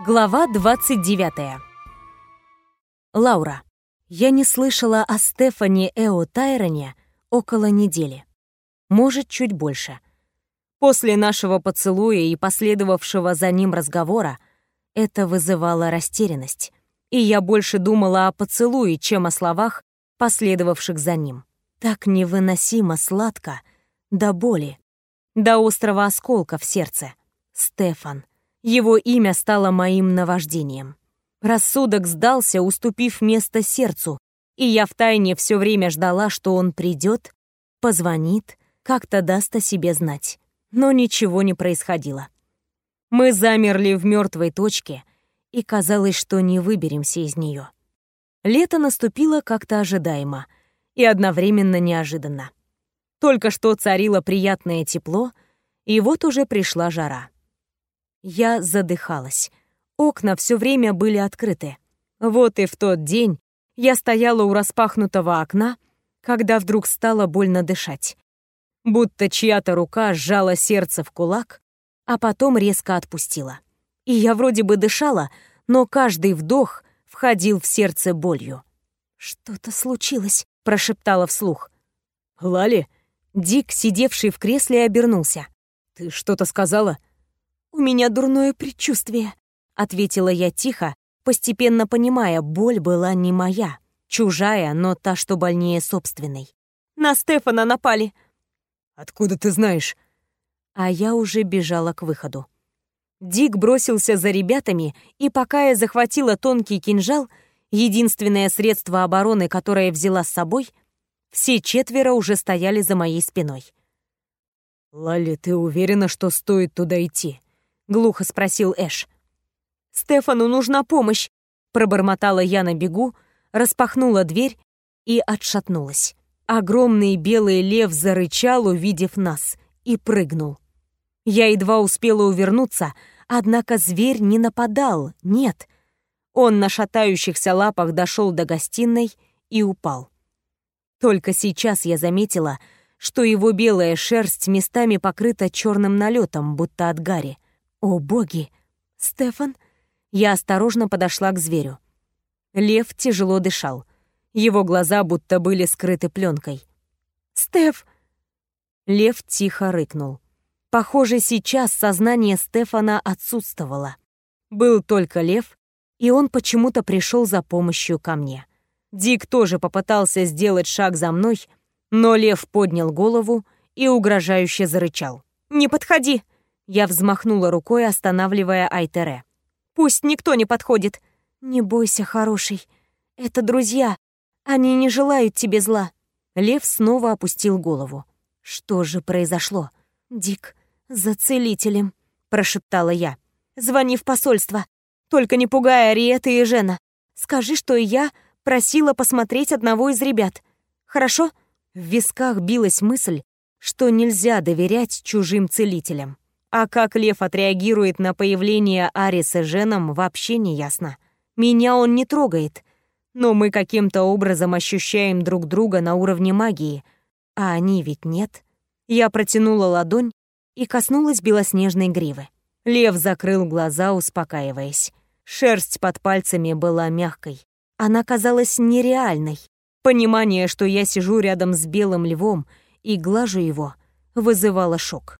Глава 29. Лаура. Я не слышала о Стефане Эо Тайроне около недели. Может, чуть больше. После нашего поцелуя и последовавшего за ним разговора это вызывало растерянность. И я больше думала о поцелуе, чем о словах, последовавших за ним. Так невыносимо сладко, до боли, до острого осколка в сердце. Стефан. Его имя стало моим наваждением. Рассудок сдался, уступив место сердцу, и я втайне все время ждала, что он придет, позвонит, как-то даст о себе знать. Но ничего не происходило. Мы замерли в мертвой точке, и казалось, что не выберемся из нее. Лето наступило как-то ожидаемо и одновременно неожиданно. Только что царило приятное тепло, и вот уже пришла жара. Я задыхалась. Окна все время были открыты. Вот и в тот день я стояла у распахнутого окна, когда вдруг стало больно дышать. Будто чья-то рука сжала сердце в кулак, а потом резко отпустила. И я вроде бы дышала, но каждый вдох входил в сердце болью. «Что-то случилось», — прошептала вслух. «Лали?» Дик, сидевший в кресле, обернулся. «Ты что-то сказала?» «У меня дурное предчувствие», — ответила я тихо, постепенно понимая, боль была не моя, чужая, но та, что больнее собственной. «На Стефана напали». «Откуда ты знаешь?» А я уже бежала к выходу. Дик бросился за ребятами, и пока я захватила тонкий кинжал, единственное средство обороны, которое взяла с собой, все четверо уже стояли за моей спиной. «Лали, ты уверена, что стоит туда идти?» — глухо спросил Эш. «Стефану нужна помощь», — пробормотала я на бегу, распахнула дверь и отшатнулась. Огромный белый лев зарычал, увидев нас, и прыгнул. Я едва успела увернуться, однако зверь не нападал, нет. Он на шатающихся лапах дошел до гостиной и упал. Только сейчас я заметила, что его белая шерсть местами покрыта черным налетом, будто от гари. О, боги! Стефан? Я осторожно подошла к зверю. Лев тяжело дышал. Его глаза будто были скрыты пленкой. «Стеф!» Лев тихо рыкнул. Похоже, сейчас сознание Стефана отсутствовало. Был только лев, и он почему-то пришел за помощью ко мне. Дик тоже попытался сделать шаг за мной, но лев поднял голову и угрожающе зарычал. «Не подходи!» Я взмахнула рукой, останавливая Айтере. «Пусть никто не подходит. Не бойся, хороший. Это друзья. Они не желают тебе зла». Лев снова опустил голову. «Что же произошло?» «Дик, за целителем», — прошептала я. «Звони в посольство. Только не пугай Ариэта и Жена. Скажи, что я просила посмотреть одного из ребят. Хорошо?» В висках билась мысль, что нельзя доверять чужим целителям. А как Лев отреагирует на появление Ариса Женом, вообще не ясно. Меня он не трогает, но мы каким-то образом ощущаем друг друга на уровне магии, а они ведь нет. Я протянула ладонь и коснулась белоснежной гривы. Лев закрыл глаза, успокаиваясь. Шерсть под пальцами была мягкой. Она казалась нереальной. Понимание, что я сижу рядом с белым львом и глажу его, вызывало шок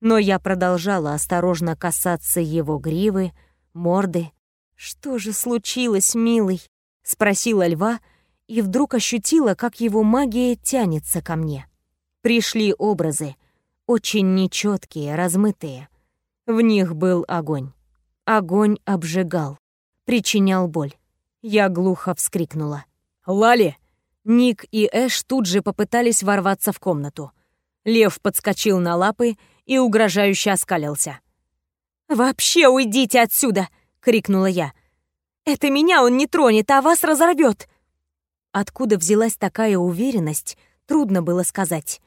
но я продолжала осторожно касаться его гривы, морды. «Что же случилось, милый?» — спросила льва, и вдруг ощутила, как его магия тянется ко мне. Пришли образы, очень нечеткие, размытые. В них был огонь. Огонь обжигал, причинял боль. Я глухо вскрикнула. «Лали!» Ник и Эш тут же попытались ворваться в комнату. Лев подскочил на лапы и угрожающе оскалился. «Вообще уйдите отсюда!» — крикнула я. «Это меня он не тронет, а вас разорвет!» Откуда взялась такая уверенность, трудно было сказать.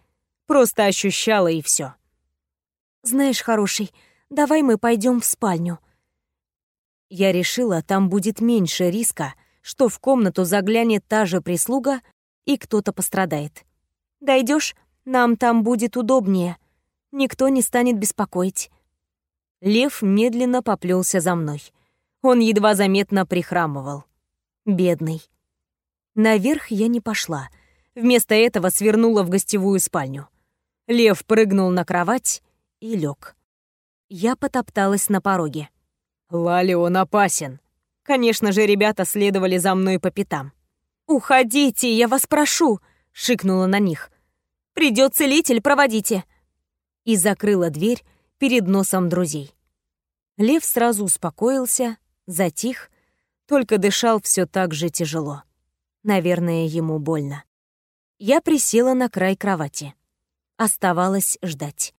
Просто ощущала и все. «Знаешь, хороший, давай мы пойдем в спальню». Я решила, там будет меньше риска, что в комнату заглянет та же прислуга и кто-то пострадает. Дойдешь, нам там будет удобнее никто не станет беспокоить. Лев медленно поплелся за мной. Он едва заметно прихрамывал. Бедный. Наверх я не пошла. Вместо этого свернула в гостевую спальню. Лев прыгнул на кровать и лег. Я потопталась на пороге. «Лали, он опасен!» Конечно же, ребята следовали за мной по пятам. «Уходите, я вас прошу!» — шикнула на них. «Придет целитель, проводите!» И закрыла дверь перед носом друзей. Лев сразу успокоился, затих, только дышал все так же тяжело. Наверное, ему больно. Я присела на край кровати. Оставалось ждать.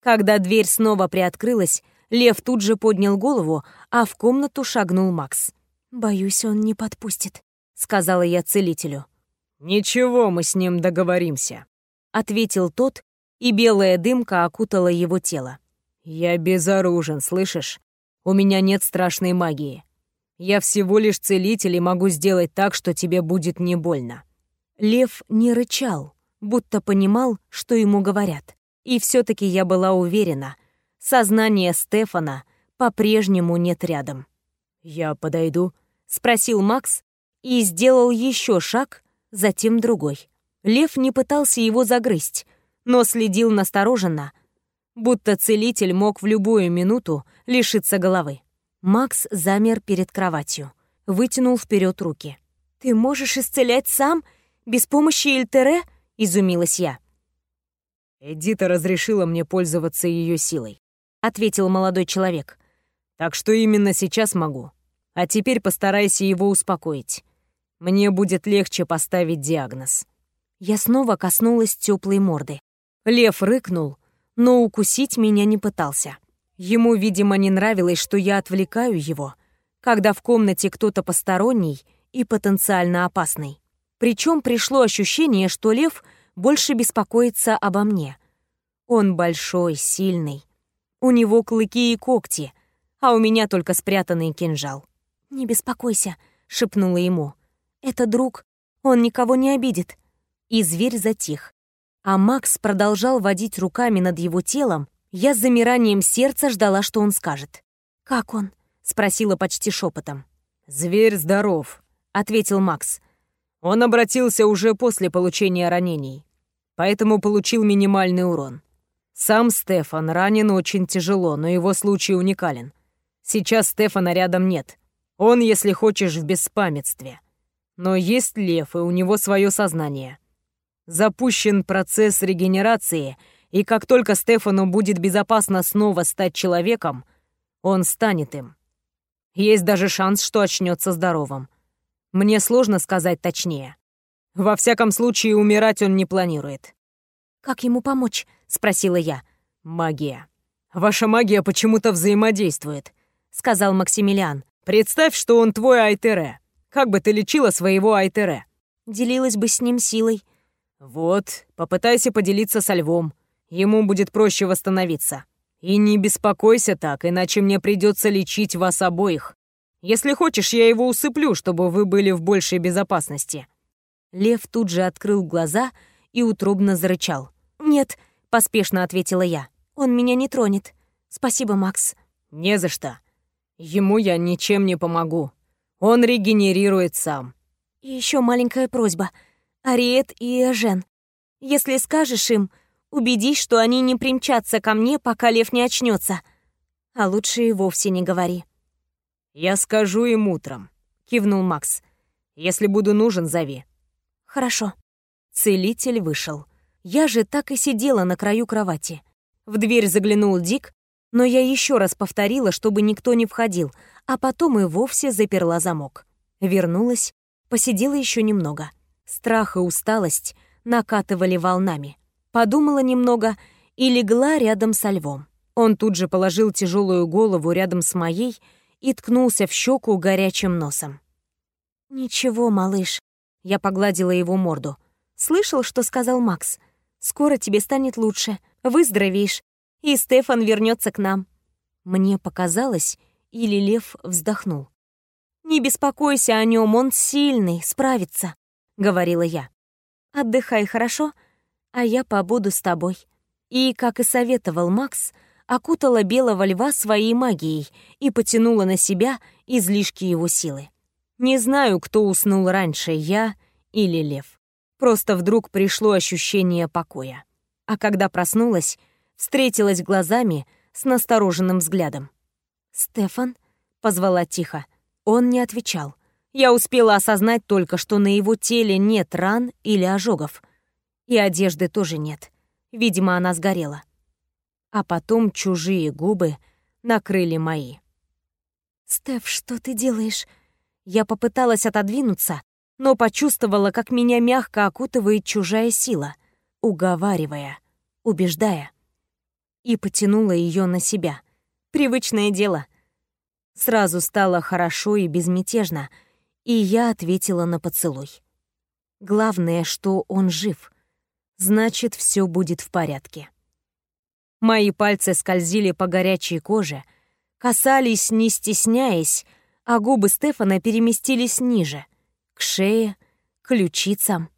Когда дверь снова приоткрылась, Лев тут же поднял голову, а в комнату шагнул Макс. «Боюсь, он не подпустит», — сказала я целителю. «Ничего, мы с ним договоримся», — ответил тот, и белая дымка окутала его тело. «Я безоружен, слышишь? У меня нет страшной магии. Я всего лишь целитель и могу сделать так, что тебе будет не больно». Лев не рычал, будто понимал, что ему говорят. И все таки я была уверена, сознание Стефана по-прежнему нет рядом. «Я подойду?» — спросил Макс и сделал еще шаг, затем другой. Лев не пытался его загрызть, но следил настороженно, будто целитель мог в любую минуту лишиться головы. Макс замер перед кроватью, вытянул вперед руки. «Ты можешь исцелять сам, без помощи Эльтере?» — изумилась я. «Эдита разрешила мне пользоваться ее силой», — ответил молодой человек. «Так что именно сейчас могу. А теперь постарайся его успокоить. Мне будет легче поставить диагноз». Я снова коснулась теплой морды. Лев рыкнул, но укусить меня не пытался. Ему, видимо, не нравилось, что я отвлекаю его, когда в комнате кто-то посторонний и потенциально опасный. Причем пришло ощущение, что лев больше беспокоится обо мне. Он большой, сильный. У него клыки и когти, а у меня только спрятанный кинжал. «Не беспокойся», — шепнула ему. «Это друг, он никого не обидит». И зверь затих. А Макс продолжал водить руками над его телом. Я с замиранием сердца ждала, что он скажет. «Как он?» — спросила почти шепотом. «Зверь здоров», — ответил Макс. Он обратился уже после получения ранений, поэтому получил минимальный урон. Сам Стефан ранен очень тяжело, но его случай уникален. Сейчас Стефана рядом нет. Он, если хочешь, в беспамятстве. Но есть лев, и у него свое сознание. Запущен процесс регенерации, и как только Стефану будет безопасно снова стать человеком, он станет им. Есть даже шанс, что очнется здоровым. Мне сложно сказать точнее. Во всяком случае, умирать он не планирует. «Как ему помочь?» — спросила я. «Магия. Ваша магия почему-то взаимодействует», — сказал Максимилиан. «Представь, что он твой Айтере. Как бы ты лечила своего Айтере?» «Делилась бы с ним силой». «Вот, попытайся поделиться со львом. Ему будет проще восстановиться. И не беспокойся так, иначе мне придется лечить вас обоих. Если хочешь, я его усыплю, чтобы вы были в большей безопасности». Лев тут же открыл глаза и утробно зарычал. «Нет», — поспешно ответила я. «Он меня не тронет. Спасибо, Макс». «Не за что. Ему я ничем не помогу. Он регенерирует сам». «И еще маленькая просьба. Ариет и Эжен. Если скажешь им, убедись, что они не примчатся ко мне, пока лев не очнется. А лучше и вовсе не говори». «Я скажу им утром», — кивнул Макс. «Если буду нужен, зови». «Хорошо». Целитель вышел. Я же так и сидела на краю кровати. В дверь заглянул Дик, но я еще раз повторила, чтобы никто не входил, а потом и вовсе заперла замок. Вернулась, посидела еще немного. Страх и усталость накатывали волнами. Подумала немного и легла рядом со львом. Он тут же положил тяжелую голову рядом с моей и ткнулся в щеку горячим носом. «Ничего, малыш», — я погладила его морду. «Слышал, что сказал Макс? Скоро тебе станет лучше, выздоровеешь, и Стефан вернется к нам». Мне показалось, или Лев вздохнул. «Не беспокойся о нем, он сильный, справится», — говорила я. «Отдыхай, хорошо? А я побуду с тобой». И, как и советовал Макс, окутала белого льва своей магией и потянула на себя излишки его силы. Не знаю, кто уснул раньше, я или лев. Просто вдруг пришло ощущение покоя. А когда проснулась, встретилась глазами с настороженным взглядом. «Стефан?» — позвала тихо. Он не отвечал. Я успела осознать только, что на его теле нет ран или ожогов. И одежды тоже нет. Видимо, она сгорела. А потом чужие губы накрыли мои. «Стеф, что ты делаешь?» Я попыталась отодвинуться, но почувствовала, как меня мягко окутывает чужая сила, уговаривая, убеждая. И потянула ее на себя. Привычное дело. Сразу стало хорошо и безмятежно, и я ответила на поцелуй. Главное, что он жив. Значит, все будет в порядке. Мои пальцы скользили по горячей коже, касались, не стесняясь, а губы Стефана переместились ниже, к шее, ключицам,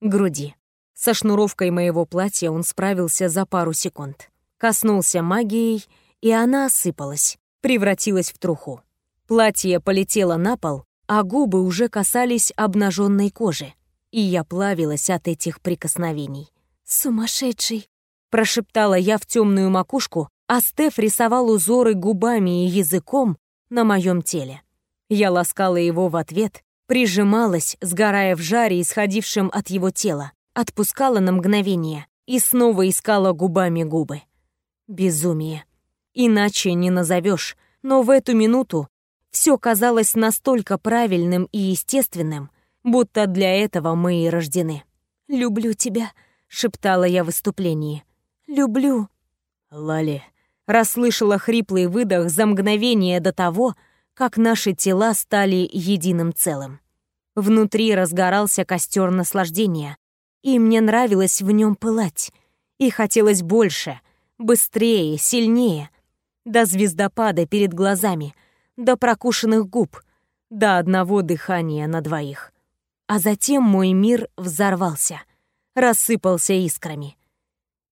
груди. Со шнуровкой моего платья он справился за пару секунд. Коснулся магией, и она осыпалась, превратилась в труху. Платье полетело на пол, а губы уже касались обнаженной кожи, и я плавилась от этих прикосновений. «Сумасшедший!» — прошептала я в темную макушку, а Стеф рисовал узоры губами и языком на моем теле. Я ласкала его в ответ, прижималась, сгорая в жаре, исходившем от его тела, отпускала на мгновение и снова искала губами губы. Безумие. Иначе не назовешь, но в эту минуту все казалось настолько правильным и естественным, будто для этого мы и рождены. «Люблю тебя», — шептала я в выступлении. «Люблю». «Лали», — расслышала хриплый выдох за мгновение до того, как наши тела стали единым целым. Внутри разгорался костер наслаждения, и мне нравилось в нем пылать. И хотелось больше, быстрее, сильнее. До звездопада перед глазами, до прокушенных губ, до одного дыхания на двоих. А затем мой мир взорвался, рассыпался искрами.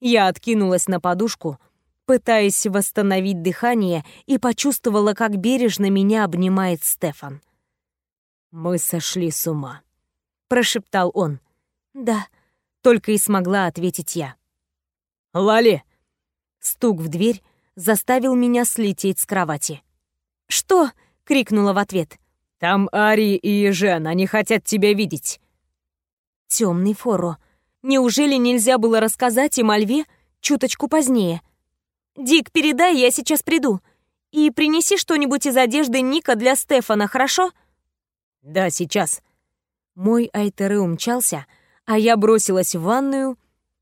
Я откинулась на подушку — пытаясь восстановить дыхание, и почувствовала, как бережно меня обнимает Стефан. «Мы сошли с ума», — прошептал он. «Да», — только и смогла ответить я. «Лали!» Стук в дверь заставил меня слететь с кровати. «Что?» — крикнула в ответ. «Там Ари и Ежен, они хотят тебя видеть». Темный Форо. Неужели нельзя было рассказать им о льве чуточку позднее?» «Дик, передай, я сейчас приду. И принеси что-нибудь из одежды Ника для Стефана, хорошо?» «Да, сейчас». Мой Айтеры умчался, а я бросилась в ванную,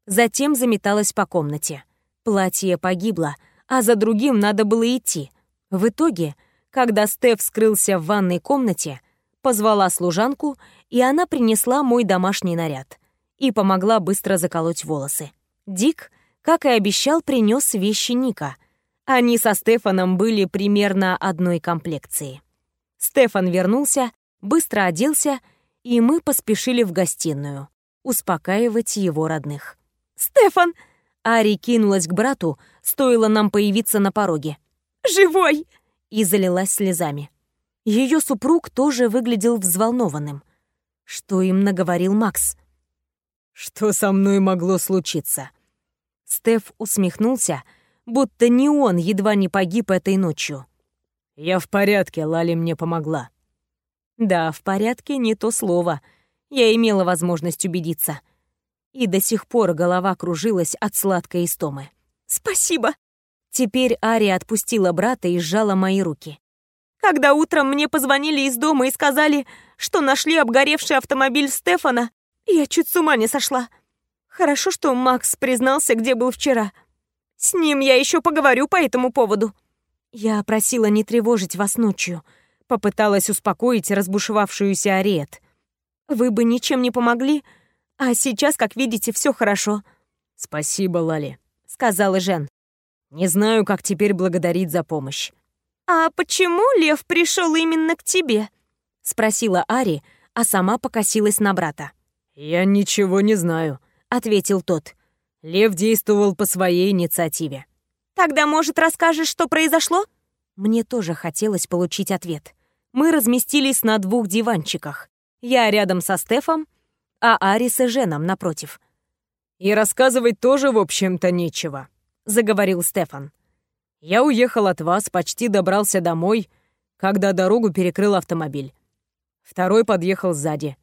затем заметалась по комнате. Платье погибло, а за другим надо было идти. В итоге, когда Стеф скрылся в ванной комнате, позвала служанку, и она принесла мой домашний наряд и помогла быстро заколоть волосы. Дик как и обещал, принес вещи Ника. Они со Стефаном были примерно одной комплекции. Стефан вернулся, быстро оделся, и мы поспешили в гостиную, успокаивать его родных. «Стефан!» Ари кинулась к брату, стоило нам появиться на пороге. «Живой!» И залилась слезами. Ее супруг тоже выглядел взволнованным. Что им наговорил Макс? «Что со мной могло случиться?» Стеф усмехнулся, будто не он едва не погиб этой ночью. «Я в порядке, Лали мне помогла». Да, в порядке не то слово. Я имела возможность убедиться. И до сих пор голова кружилась от сладкой истомы. «Спасибо!» Теперь Ария отпустила брата и сжала мои руки. Когда утром мне позвонили из дома и сказали, что нашли обгоревший автомобиль Стефана, я чуть с ума не сошла. Хорошо, что Макс признался, где был вчера. С ним я еще поговорю по этому поводу. Я просила не тревожить вас ночью. Попыталась успокоить разбушевавшуюся Ариет. Вы бы ничем не помогли, а сейчас, как видите, все хорошо. Спасибо, Лали, сказала Жен. Не знаю, как теперь благодарить за помощь. А почему Лев пришел именно к тебе? спросила Ари, а сама покосилась на брата. Я ничего не знаю, ответил тот. Лев действовал по своей инициативе. Тогда, может, расскажешь, что произошло? Мне тоже хотелось получить ответ. Мы разместились на двух диванчиках. Я рядом со Стефом, а Арис и Женом напротив. «И рассказывать тоже, в общем-то, нечего», — заговорил Стефан. «Я уехал от вас, почти добрался домой, когда дорогу перекрыл автомобиль. Второй подъехал сзади.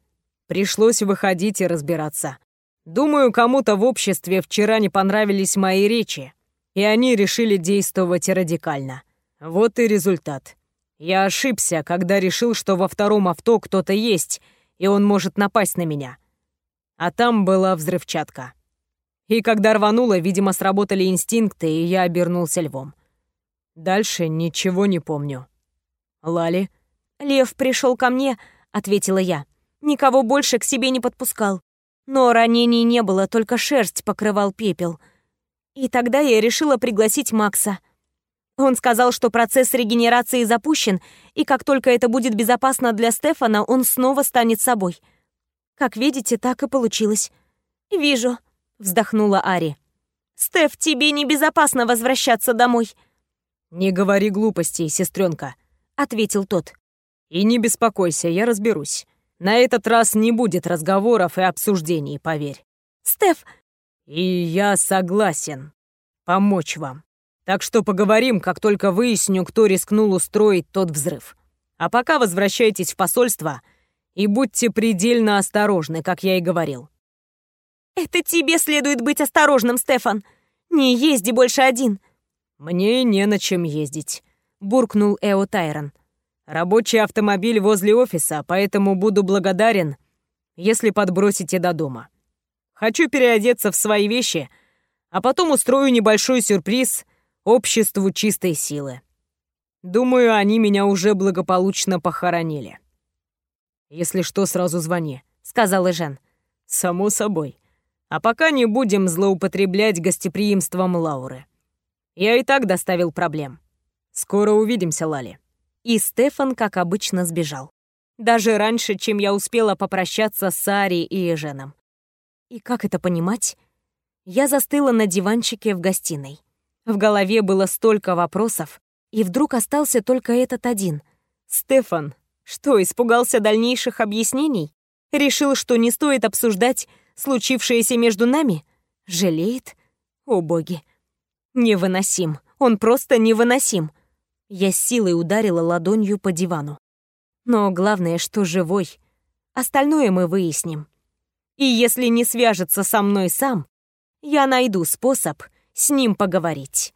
Пришлось выходить и разбираться. Думаю, кому-то в обществе вчера не понравились мои речи, и они решили действовать радикально. Вот и результат. Я ошибся, когда решил, что во втором авто кто-то есть, и он может напасть на меня. А там была взрывчатка. И когда рвануло, видимо, сработали инстинкты, и я обернулся львом. Дальше ничего не помню. Лали? Лев пришел ко мне, ответила я. Никого больше к себе не подпускал. Но ранений не было, только шерсть покрывал пепел. И тогда я решила пригласить Макса. Он сказал, что процесс регенерации запущен, и как только это будет безопасно для Стефана, он снова станет собой. Как видите, так и получилось. «Вижу», вздохнула Ари. Стеф, тебе небезопасно возвращаться домой. Не говори глупостей, сестренка, ответил тот. И не беспокойся, я разберусь. На этот раз не будет разговоров и обсуждений, поверь. Стеф, и я согласен помочь вам. Так что поговорим, как только выясню, кто рискнул устроить тот взрыв. А пока возвращайтесь в посольство и будьте предельно осторожны, как я и говорил. «Это тебе следует быть осторожным, Стефан. Не езди больше один». «Мне не на чем ездить», — буркнул Эо Тайрон. «Рабочий автомобиль возле офиса, поэтому буду благодарен, если подбросите до дома. Хочу переодеться в свои вещи, а потом устрою небольшой сюрприз обществу чистой силы. Думаю, они меня уже благополучно похоронили». «Если что, сразу звони», — сказал Жен. «Само собой», а пока не будем злоупотреблять гостеприимством Лауры. Я и так доставил проблем. Скоро увидимся, Лали». И Стефан, как обычно, сбежал. Даже раньше, чем я успела попрощаться с Ари и Эженом. И как это понимать? Я застыла на диванчике в гостиной. В голове было столько вопросов, и вдруг остался только этот один. Стефан, что, испугался дальнейших объяснений? Решил, что не стоит обсуждать случившееся между нами? Жалеет? О боги. Невыносим. Он просто невыносим. Я с силой ударила ладонью по дивану. Но главное, что живой. Остальное мы выясним. И если не свяжется со мной сам, я найду способ с ним поговорить.